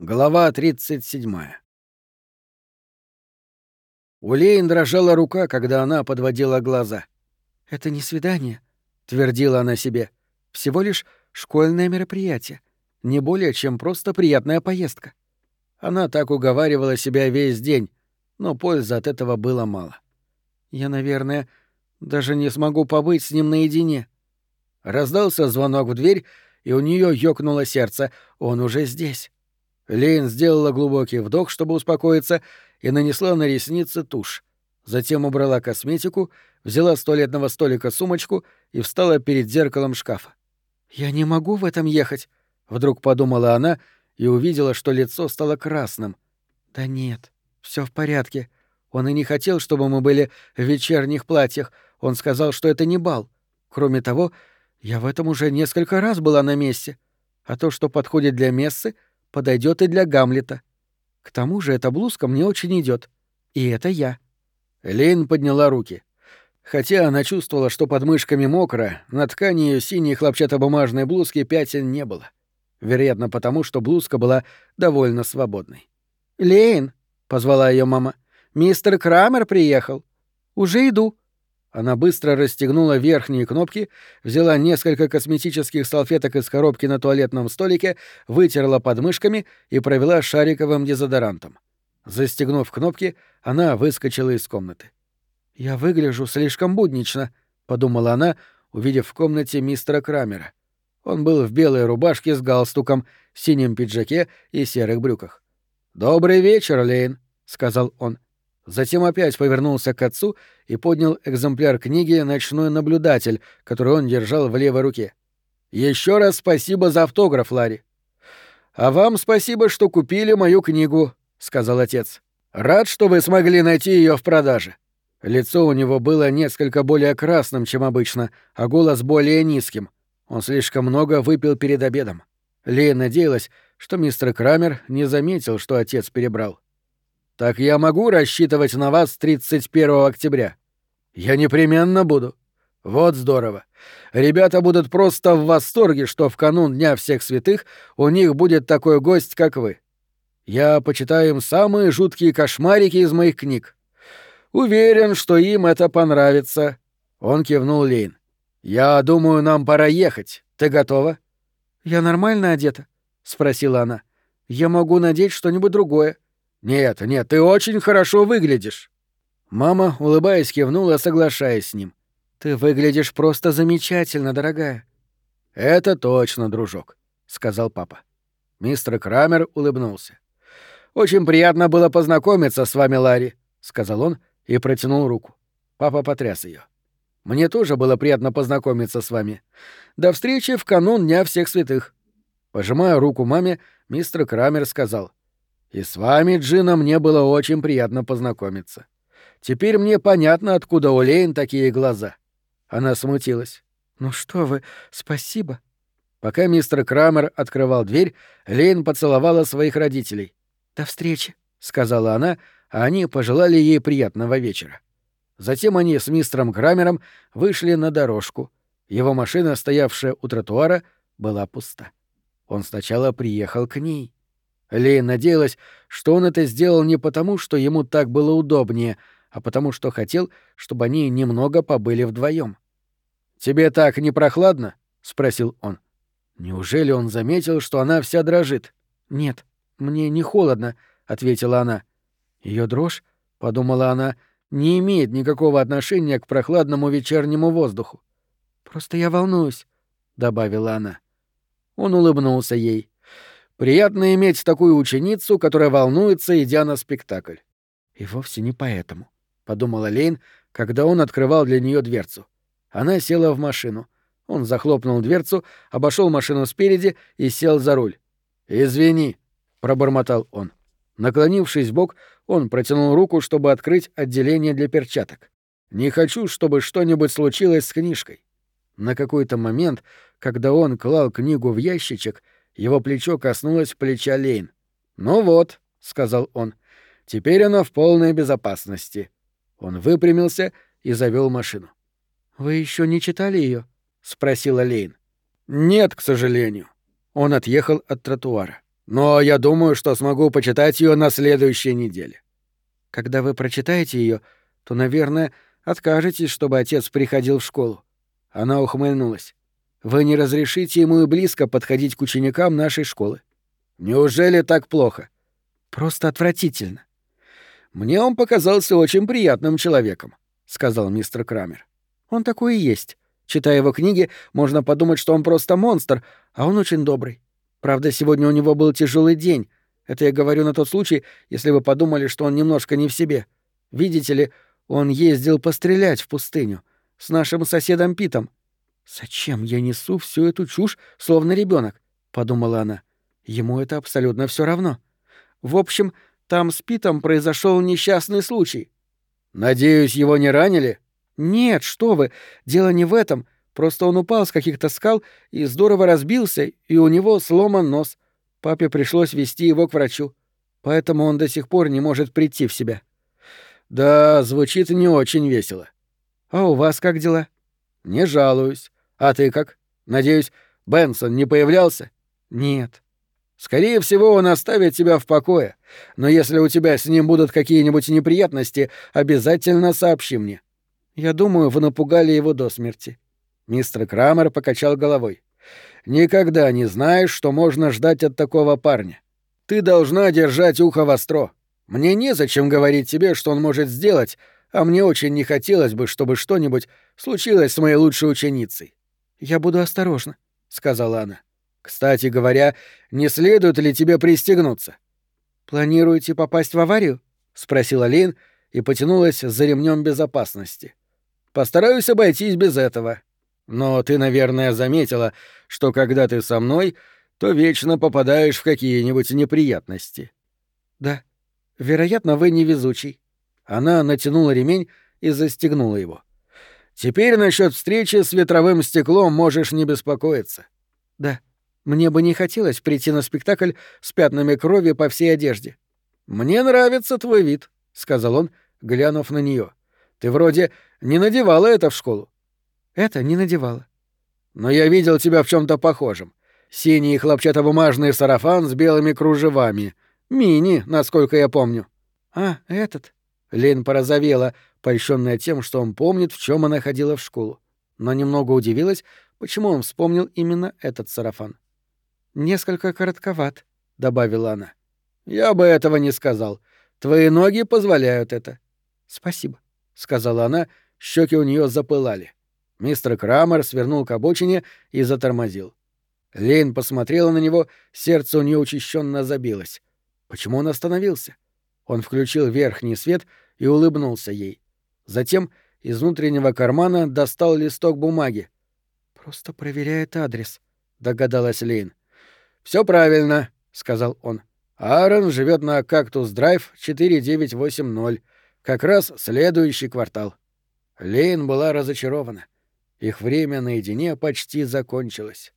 Глава 37. У Лейн дрожала рука, когда она подводила глаза. «Это не свидание», — твердила она себе. «Всего лишь школьное мероприятие. Не более, чем просто приятная поездка». Она так уговаривала себя весь день, но пользы от этого было мало. «Я, наверное, даже не смогу побыть с ним наедине». Раздался звонок в дверь, и у нее ёкнуло сердце. Он уже здесь. Лейн сделала глубокий вдох, чтобы успокоиться, и нанесла на ресницы тушь. Затем убрала косметику, взяла с туалетного столика сумочку и встала перед зеркалом шкафа. «Я не могу в этом ехать», — вдруг подумала она и увидела, что лицо стало красным. «Да нет, все в порядке. Он и не хотел, чтобы мы были в вечерних платьях. Он сказал, что это не бал. Кроме того, я в этом уже несколько раз была на месте. А то, что подходит для мессы — подойдет и для Гамлета. К тому же эта блузка мне очень идет, И это я. Лейн подняла руки. Хотя она чувствовала, что под мышками мокро, на ткани ее синей хлопчатобумажной блузки пятен не было. Вероятно, потому что блузка была довольно свободной. «Лейн!» — позвала ее мама. «Мистер Крамер приехал. Уже иду». Она быстро расстегнула верхние кнопки, взяла несколько косметических салфеток из коробки на туалетном столике, вытерла подмышками и провела шариковым дезодорантом. Застегнув кнопки, она выскочила из комнаты. «Я выгляжу слишком буднично», — подумала она, увидев в комнате мистера Крамера. Он был в белой рубашке с галстуком, синем пиджаке и серых брюках. «Добрый вечер, Лейн», — сказал он. Затем опять повернулся к отцу и поднял экземпляр книги «Ночной наблюдатель», который он держал в левой руке. Еще раз спасибо за автограф, Ларри. А вам спасибо, что купили мою книгу, сказал отец. Рад, что вы смогли найти ее в продаже. Лицо у него было несколько более красным, чем обычно, а голос более низким. Он слишком много выпил перед обедом. Лея надеялась, что мистер Крамер не заметил, что отец перебрал. Так я могу рассчитывать на вас 31 октября? Я непременно буду. Вот здорово. Ребята будут просто в восторге, что в канун Дня всех святых у них будет такой гость, как вы. Я почитаю им самые жуткие кошмарики из моих книг. Уверен, что им это понравится. Он кивнул Лейн. Я думаю, нам пора ехать. Ты готова? Я нормально одета? спросила она. Я могу надеть что-нибудь другое. «Нет, нет, ты очень хорошо выглядишь». Мама, улыбаясь, кивнула, соглашаясь с ним. «Ты выглядишь просто замечательно, дорогая». «Это точно, дружок», — сказал папа. Мистер Крамер улыбнулся. «Очень приятно было познакомиться с вами, Ларри», — сказал он и протянул руку. Папа потряс ее. «Мне тоже было приятно познакомиться с вами. До встречи в канун Дня всех святых». Пожимая руку маме, мистер Крамер сказал. И с вами, Джина, мне было очень приятно познакомиться. Теперь мне понятно, откуда у Лейн такие глаза. Она смутилась. Ну что вы, спасибо. Пока мистер Крамер открывал дверь, Лейн поцеловала своих родителей. До встречи, сказала она, а они пожелали ей приятного вечера. Затем они с мистером Крамером вышли на дорожку. Его машина, стоявшая у тротуара, была пуста. Он сначала приехал к ней. Лей надеялась, что он это сделал не потому, что ему так было удобнее, а потому что хотел, чтобы они немного побыли вдвоем. «Тебе так не прохладно?» — спросил он. Неужели он заметил, что она вся дрожит? «Нет, мне не холодно», — ответила она. Ее дрожь, — подумала она, — не имеет никакого отношения к прохладному вечернему воздуху. «Просто я волнуюсь», — добавила она. Он улыбнулся ей. Приятно иметь такую ученицу, которая волнуется, идя на спектакль. И вовсе не поэтому, подумала Лейн, когда он открывал для нее дверцу. Она села в машину. Он захлопнул дверцу, обошел машину спереди и сел за руль. «Извини», — пробормотал он. Наклонившись в бок, он протянул руку, чтобы открыть отделение для перчаток. «Не хочу, чтобы что-нибудь случилось с книжкой». На какой-то момент, когда он клал книгу в ящичек, его плечо коснулось плеча Лейн. «Ну вот», — сказал он, — «теперь она в полной безопасности». Он выпрямился и завел машину. «Вы еще не читали ее? спросила Лейн. «Нет, к сожалению». Он отъехал от тротуара. Но я думаю, что смогу почитать ее на следующей неделе. Когда вы прочитаете ее, то, наверное, откажетесь, чтобы отец приходил в школу. Она ухмыльнулась. Вы не разрешите ему и близко подходить к ученикам нашей школы. Неужели так плохо? Просто отвратительно. Мне он показался очень приятным человеком, сказал мистер Крамер. Он такой и есть. Читая его книги, можно подумать, что он просто монстр, а он очень добрый. Правда, сегодня у него был тяжелый день. Это я говорю на тот случай, если вы подумали, что он немножко не в себе. Видите ли, он ездил пострелять в пустыню с нашим соседом Питом. Зачем я несу всю эту чушь, словно ребенок? подумала она. Ему это абсолютно все равно. В общем, там с Питом произошел несчастный случай. Надеюсь, его не ранили? Нет, что вы, дело не в этом. Просто он упал с каких-то скал и здорово разбился, и у него сломан нос. Папе пришлось вести его к врачу. Поэтому он до сих пор не может прийти в себя. Да, звучит не очень весело. А у вас как дела? Не жалуюсь. А ты как? Надеюсь, Бенсон не появлялся? Нет. Скорее всего, он оставит тебя в покое. Но если у тебя с ним будут какие-нибудь неприятности, обязательно сообщи мне. Я думаю, вы напугали его до смерти. Мистер Крамер покачал головой. Никогда не знаешь, что можно ждать от такого парня. Ты должна держать ухо востро. Мне незачем говорить тебе, что он может сделать, а мне очень не хотелось бы, чтобы что-нибудь случилось с моей лучшей ученицей. Я буду осторожна, сказала она. Кстати говоря, не следует ли тебе пристегнуться? Планируете попасть в аварию? спросила Лин и потянулась за ремнем безопасности. Постараюсь обойтись без этого. Но ты, наверное, заметила, что когда ты со мной, то вечно попадаешь в какие-нибудь неприятности. Да. Вероятно, вы невезучий. Она натянула ремень и застегнула его. Теперь насчет встречи с ветровым стеклом можешь не беспокоиться. Да. Мне бы не хотелось прийти на спектакль с пятнами крови по всей одежде. Мне нравится твой вид, сказал он, глянув на нее. Ты вроде не надевала это в школу. Это не надевала. Но я видел тебя в чем то похожем. Синий хлопчатобумажный сарафан с белыми кружевами. Мини, насколько я помню. А, этот. Лен порозовела, польщенная тем, что он помнит, в чем она ходила в школу. Но немного удивилась, почему он вспомнил именно этот сарафан. «Несколько коротковат», — добавила она. «Я бы этого не сказал. Твои ноги позволяют это». «Спасибо», — сказала она, щеки у нее запылали. Мистер Крамер свернул к обочине и затормозил. Лейн посмотрела на него, сердце у нее учащенно забилось. Почему он остановился? Он включил верхний свет и улыбнулся ей. Затем из внутреннего кармана достал листок бумаги. «Просто проверяет адрес», — догадалась Лейн. Все правильно, сказал он. Аарон живет на Кактус Драйв 4980, как раз следующий квартал. Лейн была разочарована. Их время наедине почти закончилось.